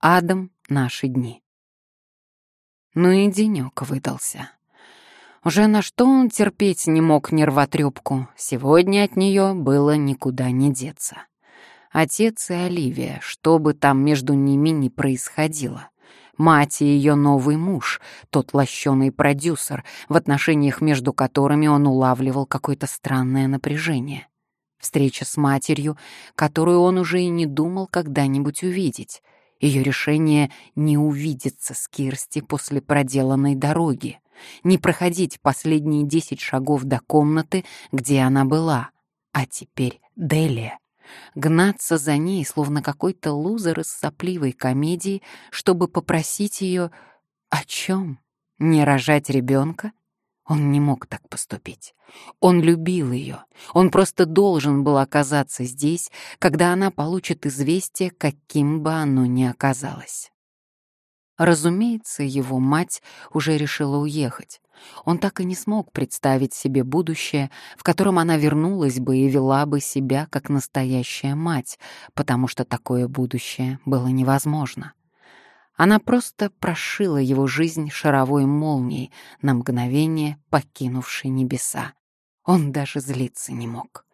Адам — наши дни. Ну и денёк выдался. Уже на что он терпеть не мог нервотрепку, сегодня от неё было никуда не деться. Отец и Оливия, что бы там между ними ни происходило. Мать и ее новый муж, тот лощеный продюсер, в отношениях между которыми он улавливал какое-то странное напряжение. Встреча с матерью, которую он уже и не думал когда-нибудь увидеть. Ее решение не увидеться с Кирсти после проделанной дороги, не проходить последние десять шагов до комнаты, где она была, а теперь Делия. Гнаться за ней, словно какой-то лузер из сопливой комедии, чтобы попросить ее о чем? Не рожать ребенка? Он не мог так поступить. Он любил ее. Он просто должен был оказаться здесь, когда она получит известие, каким бы оно ни оказалось. Разумеется, его мать уже решила уехать. Он так и не смог представить себе будущее, в котором она вернулась бы и вела бы себя как настоящая мать, потому что такое будущее было невозможно. Она просто прошила его жизнь шаровой молнией, на мгновение покинувшей небеса. Он даже злиться не мог.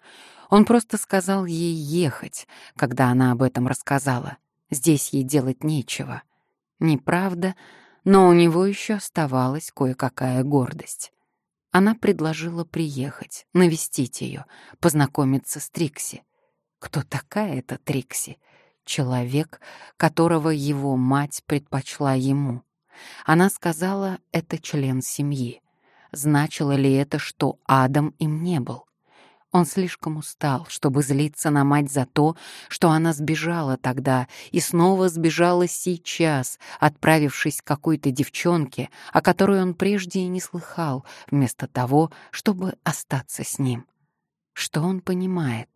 Он просто сказал ей ехать, когда она об этом рассказала. Здесь ей делать нечего. Неправда, но у него еще оставалась кое-какая гордость. Она предложила приехать, навестить ее, познакомиться с Трикси. Кто такая эта Трикси? Человек, которого его мать предпочла ему. Она сказала, это член семьи. Значило ли это, что Адам им не был? Он слишком устал, чтобы злиться на мать за то, что она сбежала тогда и снова сбежала сейчас, отправившись к какой-то девчонке, о которой он прежде и не слыхал, вместо того, чтобы остаться с ним. Что он понимает?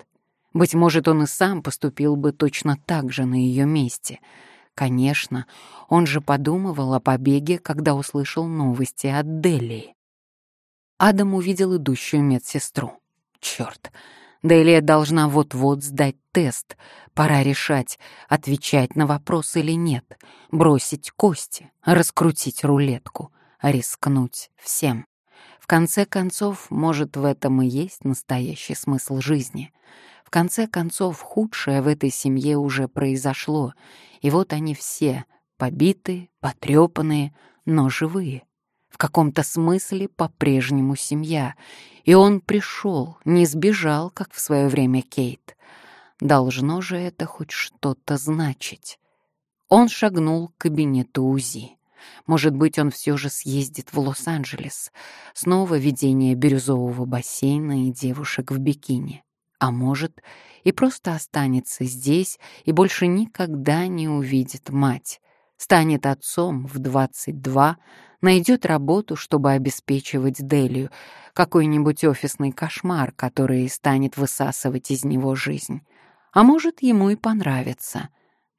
Быть может, он и сам поступил бы точно так же на ее месте. Конечно, он же подумывал о побеге, когда услышал новости от Делии. Адам увидел идущую медсестру. Черт, Делия должна вот-вот сдать тест. Пора решать, отвечать на вопрос или нет, бросить кости, раскрутить рулетку, рискнуть всем. В конце концов, может, в этом и есть настоящий смысл жизни — в конце концов, худшее в этой семье уже произошло, и вот они все, побитые, потрепанные, но живые. В каком-то смысле по-прежнему семья. И он пришел, не сбежал, как в свое время Кейт. Должно же это хоть что-то значить. Он шагнул к кабинету УЗИ. Может быть, он все же съездит в Лос-Анджелес. Снова видение бирюзового бассейна и девушек в бикини а может, и просто останется здесь и больше никогда не увидит мать. Станет отцом в 22, найдет работу, чтобы обеспечивать Делию, какой-нибудь офисный кошмар, который станет высасывать из него жизнь. А может, ему и понравится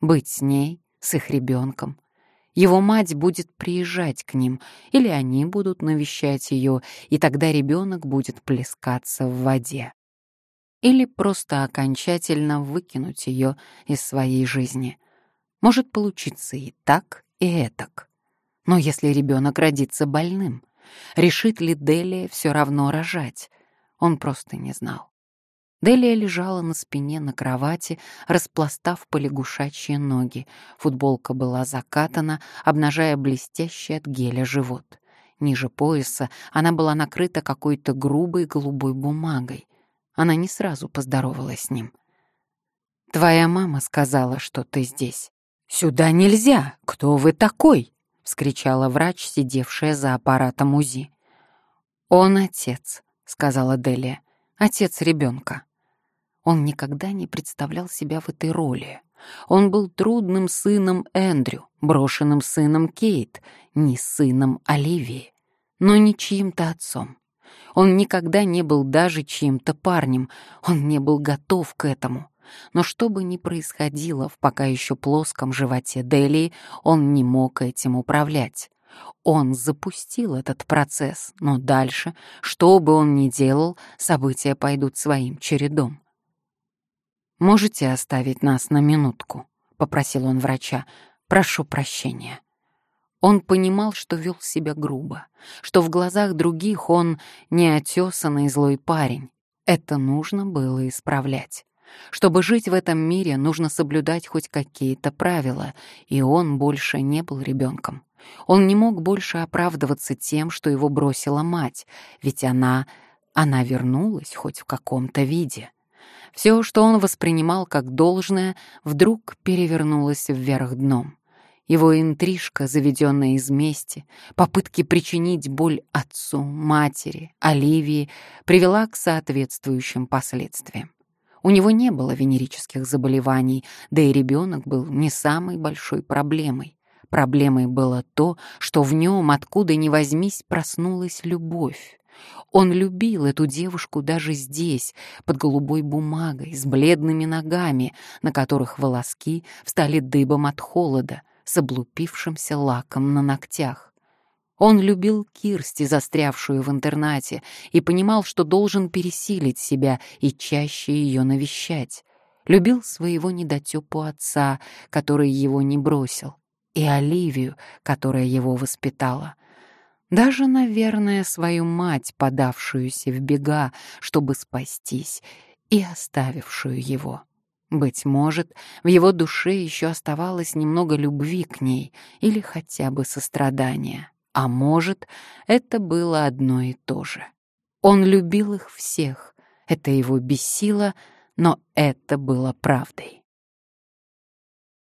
быть с ней, с их ребенком. Его мать будет приезжать к ним, или они будут навещать ее, и тогда ребенок будет плескаться в воде или просто окончательно выкинуть ее из своей жизни. Может получиться и так, и этак. Но если ребенок родится больным, решит ли Делия все равно рожать? Он просто не знал. Делия лежала на спине на кровати, распластав полягушачьи ноги. Футболка была закатана, обнажая блестящий от геля живот. Ниже пояса она была накрыта какой-то грубой голубой бумагой. Она не сразу поздоровалась с ним. «Твоя мама сказала, что ты здесь». «Сюда нельзя! Кто вы такой?» — вскричала врач, сидевшая за аппаратом УЗИ. «Он отец», — сказала Делия. «Отец ребенка». Он никогда не представлял себя в этой роли. Он был трудным сыном Эндрю, брошенным сыном Кейт, не сыном Оливии, но не чьим-то отцом. Он никогда не был даже чьим-то парнем, он не был готов к этому. Но что бы ни происходило в пока еще плоском животе Делии, он не мог этим управлять. Он запустил этот процесс, но дальше, что бы он ни делал, события пойдут своим чередом. «Можете оставить нас на минутку?» — попросил он врача. прошу прощения». Он понимал, что вел себя грубо, что в глазах других он неотесанный злой парень. Это нужно было исправлять. Чтобы жить в этом мире, нужно соблюдать хоть какие-то правила, и он больше не был ребенком. Он не мог больше оправдываться тем, что его бросила мать, ведь она... она вернулась хоть в каком-то виде. Все, что он воспринимал как должное, вдруг перевернулось вверх дном. Его интрижка, заведенная из мести, попытки причинить боль отцу, матери, Оливии, привела к соответствующим последствиям. У него не было венерических заболеваний, да и ребенок был не самой большой проблемой. Проблемой было то, что в нем, откуда ни возьмись, проснулась любовь. Он любил эту девушку даже здесь, под голубой бумагой, с бледными ногами, на которых волоски встали дыбом от холода, с облупившимся лаком на ногтях. Он любил Кирсти, застрявшую в интернате, и понимал, что должен пересилить себя и чаще ее навещать. Любил своего недотепу отца, который его не бросил, и Оливию, которая его воспитала. Даже, наверное, свою мать, подавшуюся в бега, чтобы спастись, и оставившую его. Быть может, в его душе еще оставалось немного любви к ней или хотя бы сострадания. А может, это было одно и то же. Он любил их всех. Это его бесило, но это было правдой.